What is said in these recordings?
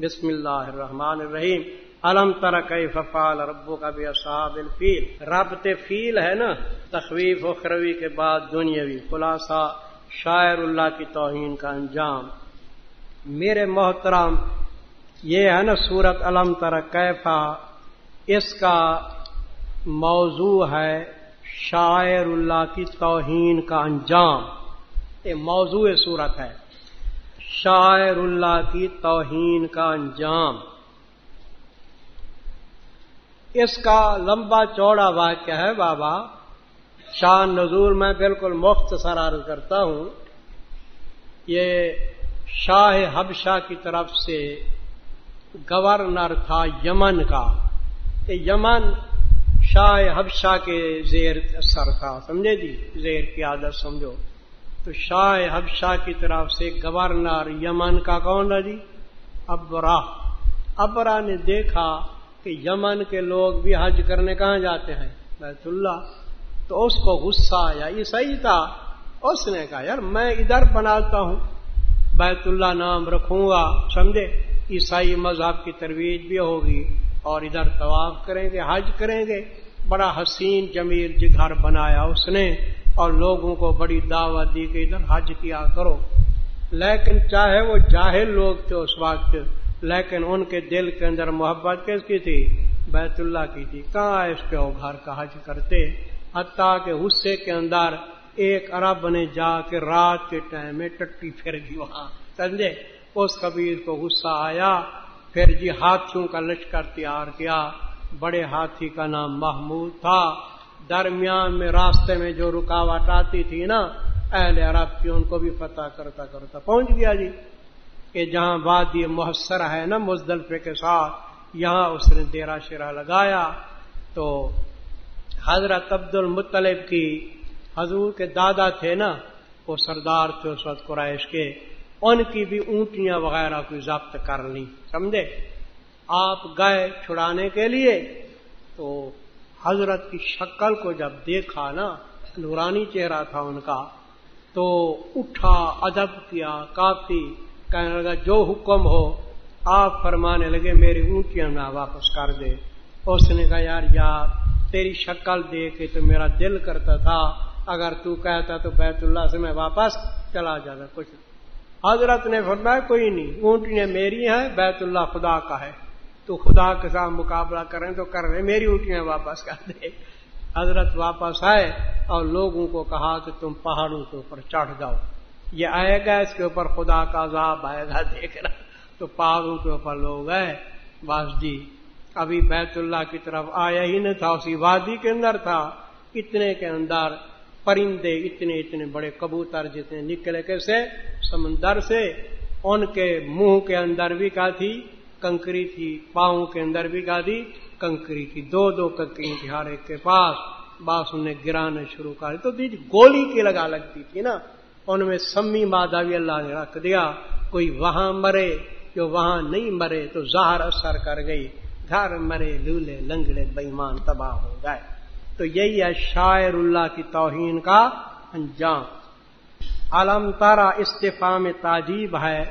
بسم اللہ الرحمن الرحیم۔ علم تر کئی ففال ربو کا بھی اصحاب الفیل۔ ربط فیل ہے نا، تخویف اخروی کے بعد دنیاوی خلاصہ شاعر اللہ کی توہین کا انجام۔ میرے محترم، یہ ہے نا سورت علم تر کیفا اس کا موضوع ہے شاعر اللہ کی توہین کا انجام۔ یہ موضوع صورت ہے۔ شاعر اللہ کی توہین کا انجام۔ اس کا لمبا چوڑا واقعہ ہے بابا۔ شان نزول میں بالکل مختصر عرض کرتا ہوں۔ یہ شاہ حبشہ کی طرف سے گورنر تھا یمن کا۔ یمن شاہ حبشہ کے زیر سر تھا، سمجھے جی؟ زیر کی عادت سمجھو۔ تو شاہ حبشہ کی طرف سے گورنر یمن کا کون ہے جی؟ ابرا۔ ابرا نے دیکھا کہ یمن کے لوگ بھی حج کرنے کہاں جاتے ہیں؟ بیت اللہ۔ تو اس کو غصہ آیا۔ یہ صحیح تھا۔ اس نے کہا، یار، میں ادھر بناتا ہوں۔ بیت اللہ نام رکھوں گا، سمجھے؟ عیسائی مذہب کی ترویج بھی ہوگی اور ادھر طواف کریں گے، حج کریں گے۔ بڑا حسین جمیل جی جگھر بنایا اس نے۔ اور لوگوں کو بڑی دعوت دی کہ ادھر حج کیا کرو۔ لیکن چاہے وہ جاہل لوگ تھے اس وقت، لیکن ان کے دل کے اندر محبت کس کی تھی؟ بیت اللہ کی تھی۔ کہاں اس کے وہ گھر کا حج کرتے؟ حتیٰ کہ غصے کے اندر ایک عرب نے جا کے رات کے ٹائم میں ٹٹی پھر گئی وہاں۔ سمجھے؟ اس قبیل کو غصہ آیا، پھر جی ہاتھیوں کا لشکر تیار کیا۔ بڑے ہاتھی کا نام محمود تھا۔ درمیان میں راستے میں جو رکاوٹ آتی تھی نا، اہل عرب کی، ان کو بھی پتہ کرتا کرتا پہنچ گیا جی کہ جہاں بات یہ محسر ہے نا مزدلفے کے ساتھ، یہاں اس نے دیرا شیرا لگایا۔ تو حضرت عبد المطلب کی حضور کے دادا تھے نا، وہ سردار تھے اس وقت قرائش کے، ان کی بھی اونٹیاں وغیرہ کوئی ضبط کر لی سمجھے؟ آپ گئے چھڑانے کے لیے تو حضرت کی شکل کو جب دیکھا نا، نورانی چہرہ تھا ان کا، تو اٹھا، ادب کیا، کافی، کہنے لگا، جو حکم ہو، آپ فرمانے لگے، میری اونٹیاں نہ واپس کر دے۔ اس نے کہا، یار یار تیری شکل دے کے تو میرا دل کرتا تھا، اگر تو کہتا تو بیت اللہ سے میں واپس چلا جاتا، کچھ۔ حضرت نے فرمایا، کوئی نہیں اونٹیاں میری ہیں بیت اللہ خدا کا ہے۔ تو خدا کے ساتھ مقابلہ کریں تو کر رہے میری اونٹیاں واپس کر دے۔ حضرت واپس آئے اور لوگوں کو کہا کہ تم پہاڑوں کے اوپر چڑھ جاؤ۔ یہ آئے گا، اس کے اوپر خدا کا عذاب آئے گا، دیکھ رہا۔ تو پہاڑوں کے اوپر لوگ گئے باس جی ابھی بیت اللہ کی طرف آیا ہی نہیں تھا، اسی وادی کے اندر تھا۔ اتنے کے اندر پرندے اتنے اتنے بڑے کبوتر جتنے نکلے کیسے؟ سمندر سے۔ ان کے منہ کے اندر بھی کا تھی؟ کنکری تھی، پاؤں کے اندر بھی گادی کنکری کی دو دو کنکری تھی ہر ایک کے پاس۔ باس انہیں گرانے شروع کر تو دیجیے گولی کی لگا لگتی تھی نا۔ ان میں سمی مادہ بھی اللہ نے رکھ دیا۔ کوئی وہاں مرے، جو وہاں نہیں مرے، تو زہر اثر کر گئی۔ گھر مرے، لولے، لنگڑے بےمان تباہ ہو گئے۔ تو یہی ہے شاعر اللہ کی توہین کا انجام۔ علم تارا استفام میں تاجیب ہے۔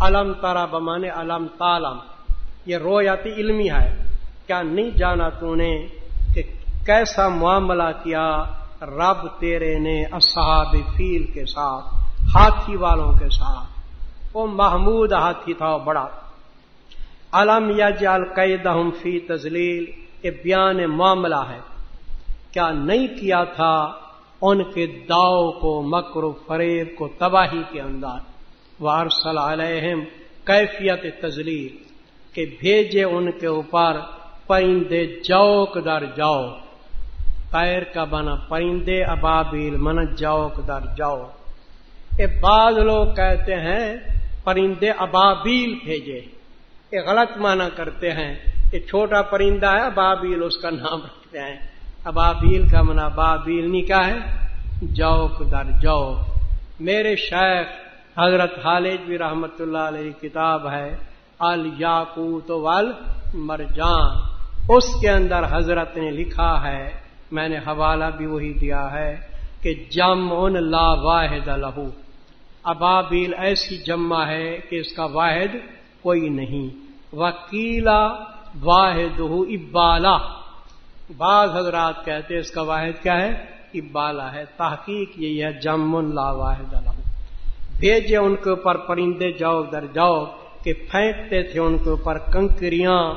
علم تارا بمانے علم تالم۔ یہ رویاتی علمی ہے۔ کیا نہیں جانا تو نے کہ کیسا معاملہ کیا؟ رب تیرے نے اصحاب فیل کے ساتھ، ہاتھی والوں کے ساتھ۔ وہ محمود ہاتھی تھا بڑا۔ علم یا جال قید فی تزلیل یہ بیان معاملہ ہے۔ کیا نہیں کیا تھا؟ ان کے داؤ کو، مکر و فریب کو تباہی کے اندر۔ وارسل علیہم کیفیت تزلیل کہ بھیجے ان کے اوپر پرندے جوک در جاؤ۔ پیر کا بنا پرندے ابابیل من جوک در جاؤ۔ یہ بعض لوگ کہتے ہیں پرندے ابابیل بھیجے۔ یہ غلط مانا کرتے ہیں۔ یہ چھوٹا پرندہ ہے، ابابیل اس کا نام رکھتے ہیں۔ ابابیل کا منا بابیل نہیں ہے؟ جوک در جو میرے شیخ حضرت خالد بھی رحمت اللہ علیہ کتاب ہے۔ الیاقوت ول مرجان اس کے اندر حضرت نے لکھا ہے، میں نے حوالہ بھی وہی دیا ہے کہ جم ان لا واحد لہو۔ ابابیل ایسی جمع ہے کہ اس کا واحد کوئی نہیں۔ وکیلا واحد ابالا۔ بعض حضرات کہتے اس کا واحد کیا ہے؟ ابالا ہے۔ تحقیق یہی ہے جمن لا واحد الحم بھیجے ان کے اوپر، پرندے جاؤ، در جاؤ۔ کہ پھینکتے تھے ان کے اوپر کنکریاں۔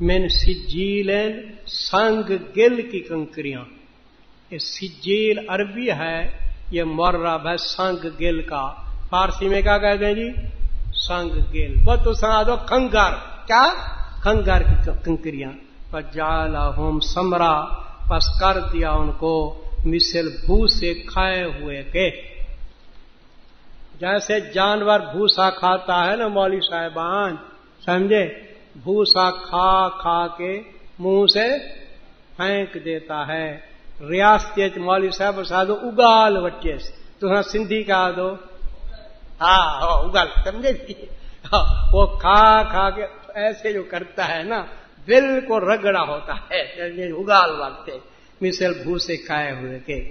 من سجیل سنگ گل کی کنکریاں۔ یہ سجیل عربی ہے، یہ مرب ہے سنگ گل کا۔ فارسی میں کیا کہتے ہیں جی؟ سنگ گل۔ وہ تو سنا دو کنگر کیا؟ کنگر کی کنکریاں۔ جالا ہوم سمرا، پس کر دیا ان کو۔ مسل بھو سے کھائے ہوئے کے جیسے جانور بھوسا کھاتا ہے نا مولوی صاحبان، سمجھے؟ بھوسا کھا کھا کے منہ سے پھینک دیتا ہے۔ ریاستی مولوی صاحب، سادو، اگال وٹے سے۔ تو سندھی کا دو۔ ہاں, ہاں، اگال، سمجھے؟ ہاں، وہ کھا کھا کے ایسے جو کرتا ہے نا بالکل رگڑا ہوتا ہے۔ یعنی اگال وقت مثل بھوسے کھائے ہوئے کے۔